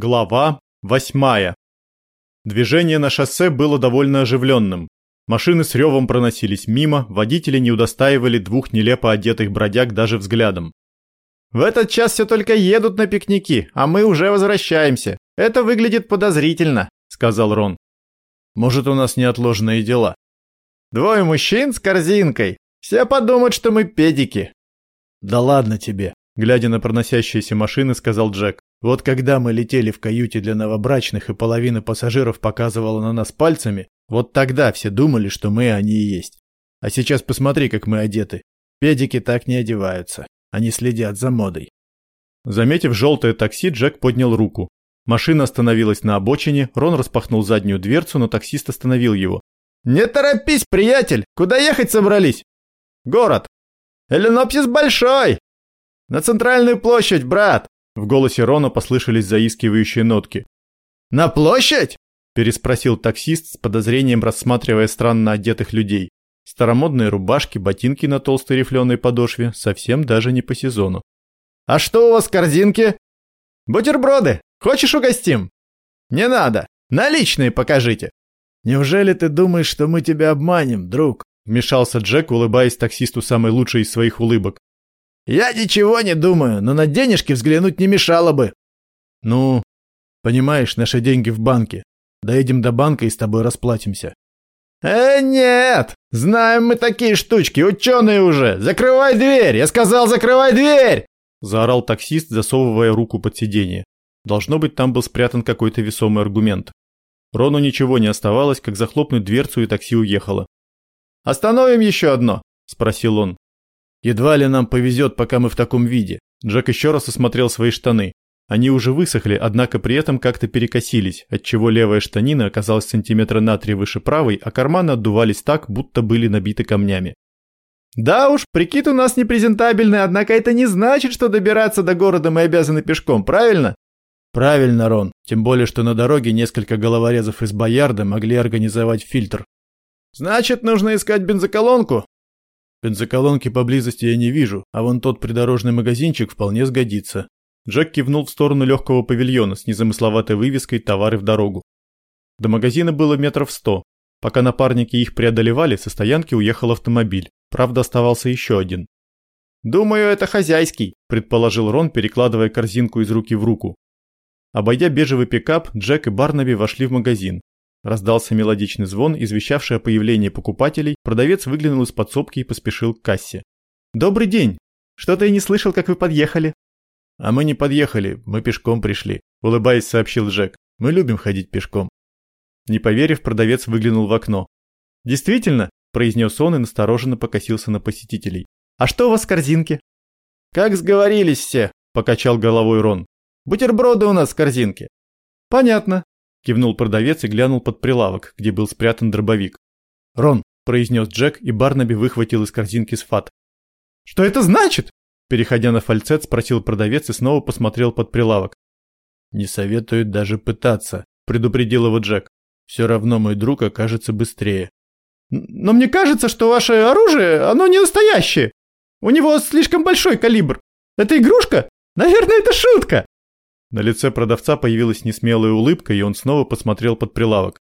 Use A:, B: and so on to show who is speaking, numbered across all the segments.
A: Глава восьмая. Движение на шоссе было довольно оживленным. Машины с ревом проносились мимо, водители не удостаивали двух нелепо одетых бродяг даже взглядом.
B: «В этот час все только едут на пикники, а мы уже возвращаемся. Это выглядит подозрительно», — сказал Рон.
A: «Может, у нас неотложные дела?»
B: «Двое мужчин с корзинкой. Все подумают, что мы педики».
A: «Да ладно тебе», — глядя на проносящиеся машины, сказал Джек. Вот когда мы летели в каюте для новобрачных и половина пассажиров показывала на нас пальцами, вот тогда все думали, что мы они и есть. А сейчас посмотри, как мы одеты. Педики так не одеваются. Они следят за модой. Заметив желтое такси, Джек поднял руку. Машина остановилась на обочине, Рон распахнул заднюю дверцу, но таксист остановил его.
B: «Не торопись, приятель! Куда ехать собрались?» «Город! Эленопсис большой! На центральную площадь, брат!
A: В голосе Рона послышались заискивающие нотки.
B: «На площадь?»
A: – переспросил таксист с подозрением, рассматривая странно одетых людей. Старомодные рубашки, ботинки на толстой рифленой подошве, совсем даже не по сезону.
B: «А что у вас в корзинке?» «Бутерброды! Хочешь угостим?» «Не надо! Наличные покажите!»
A: «Неужели ты думаешь, что мы тебя обманем, друг?» – вмешался Джек, улыбаясь таксисту самой лучшей из своих улыбок.
B: «Я ничего не думаю, но на денежки взглянуть не мешало бы».
A: «Ну, понимаешь, наши деньги в банке. Доедем до банка и с тобой расплатимся».
B: «Э, нет! Знаем мы такие штучки, ученые уже! Закрывай дверь! Я сказал, закрывай дверь!»
A: Заорал таксист, засовывая руку под сиденье. Должно быть, там был спрятан какой-то весомый аргумент. Рону ничего не оставалось, как захлопнуть дверцу, и такси уехало.
B: «Остановим еще одно?» – спросил он.
A: Едва ли нам повезет, пока мы в таком виде. Джек еще раз осмотрел свои штаны. Они уже высохли, однако при этом как-то перекосились, отчего левая штанина оказалась сантиметра на три выше правой, а карманы отдувались так, будто были набиты камнями.
B: «Да уж, прикид у нас непрезентабельный, однако это не значит, что добираться до города мы обязаны пешком, правильно?»
A: «Правильно, Рон. Тем более, что на дороге несколько головорезов из Боярда могли организовать фильтр».
B: «Значит, нужно искать бензоколонку?»
A: Бензоколонки поблизости я не вижу, а вон тот придорожный магазинчик вполне сгодится. Джек кивнул в сторону легкого павильона с незамысловатой вывеской «Товары в дорогу». До магазина было метров сто. Пока напарники их преодолевали, со стоянки уехал автомобиль. Правда, оставался еще один.
B: «Думаю, это хозяйский», – предположил Рон, перекладывая корзинку из руки в руку.
A: Обойдя бежевый пикап, Джек и Барнаби вошли в магазин. Раздался мелодичный звон, извещавший о появлении покупателей, продавец выглянул из подсобки и поспешил к кассе.
B: «Добрый день! Что-то я не слышал, как вы подъехали».
A: «А мы не подъехали, мы пешком пришли», – улыбаясь, сообщил Джек. «Мы любим ходить пешком». Не поверив, продавец выглянул в окно.
B: «Действительно?» – произнес он и настороженно покосился на посетителей. «А что у вас в корзинке?» «Как сговорились все», – покачал головой Рон. «Бутерброды у нас в корзинке».
A: «Понятно. Кивнул продавец и глянул под прилавок, где был спрятан дробовик. «Рон», – произнес Джек, и Барнаби выхватил из корзинки сфат.
B: «Что это значит?»
A: Переходя на фальцет, спросил продавец и снова посмотрел под прилавок. «Не советует даже пытаться», – предупредил его Джек. «Все равно мой друг окажется быстрее».
B: «Но мне кажется, что ваше оружие, оно не настоящее. У него слишком большой калибр. Это игрушка? Наверное, это шутка!»
A: На лице продавца появилась несмелая улыбка, и он снова посмотрел под прилавок.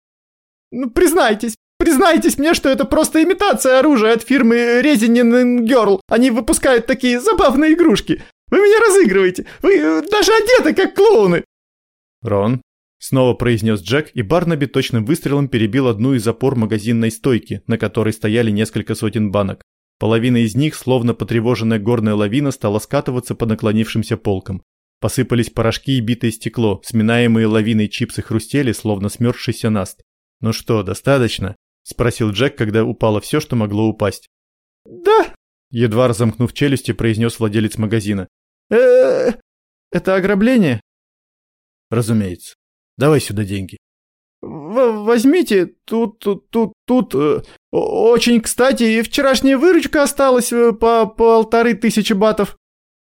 B: «Ну, признайтесь, признайтесь мне, что это просто имитация оружия от фирмы Resident Girl. Они выпускают такие забавные игрушки. Вы меня разыгрываете. Вы э, даже одеты как клоуны».
A: «Рон», — снова произнес Джек, и Барнаби точным выстрелом перебил одну из опор магазинной стойки, на которой стояли несколько сотен банок. Половина из них, словно потревоженная горная лавина, стала скатываться по наклонившимся полкам. Посыпались порошки и битое стекло, сминаемые лавиной чипсы хрустели, словно смерзшийся наст. «Ну что, достаточно?» – спросил Джек, когда упало все, что могло упасть.
B: «Да!»
A: – едва разомкнув челюсти, произнес владелец магазина.
B: э Это ограбление?»
A: «Разумеется. Давай сюда деньги».
B: В «Возьмите, тут, тут, тут, тут, э, очень кстати, вчерашняя выручка осталась э, по полторы тысячи батов».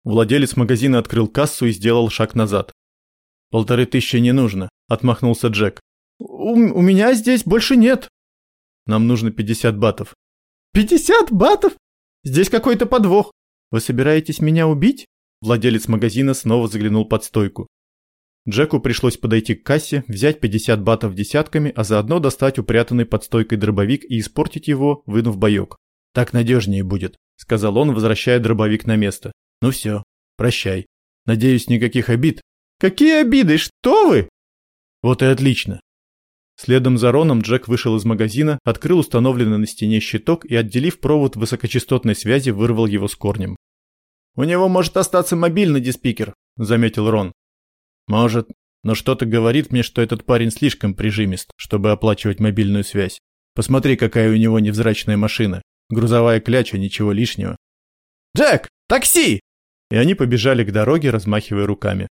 A: Владелец магазина открыл кассу и сделал шаг назад. «Полторы тысячи не нужно», – отмахнулся Джек.
B: У, «У меня здесь больше нет».
A: «Нам нужно 50 батов».
B: «50 батов? Здесь какой-то подвох. Вы собираетесь меня убить?»
A: Владелец магазина снова заглянул под стойку. Джеку пришлось подойти к кассе, взять 50 батов десятками, а заодно достать упрятанный под стойкой дробовик и испортить его, вынув боек. «Так надежнее будет», — сказал он, возвращая дробовик на место. «Ну все, прощай. Надеюсь, никаких обид».
B: «Какие обиды? Что вы?»
A: «Вот и отлично». Следом за Роном Джек вышел из магазина, открыл установленный на стене щиток и, отделив провод высокочастотной связи, вырвал его с корнем.
B: «У него может остаться мобильный диспикер», — заметил Рон.
A: Может, но что-то говорит мне, что этот парень слишком прижимист, чтобы оплачивать мобильную связь. Посмотри, какая у него невзрачная машина. Грузовая кляча, ничего лишнего.
B: «Джек, такси!»
A: И они побежали к дороге, размахивая руками.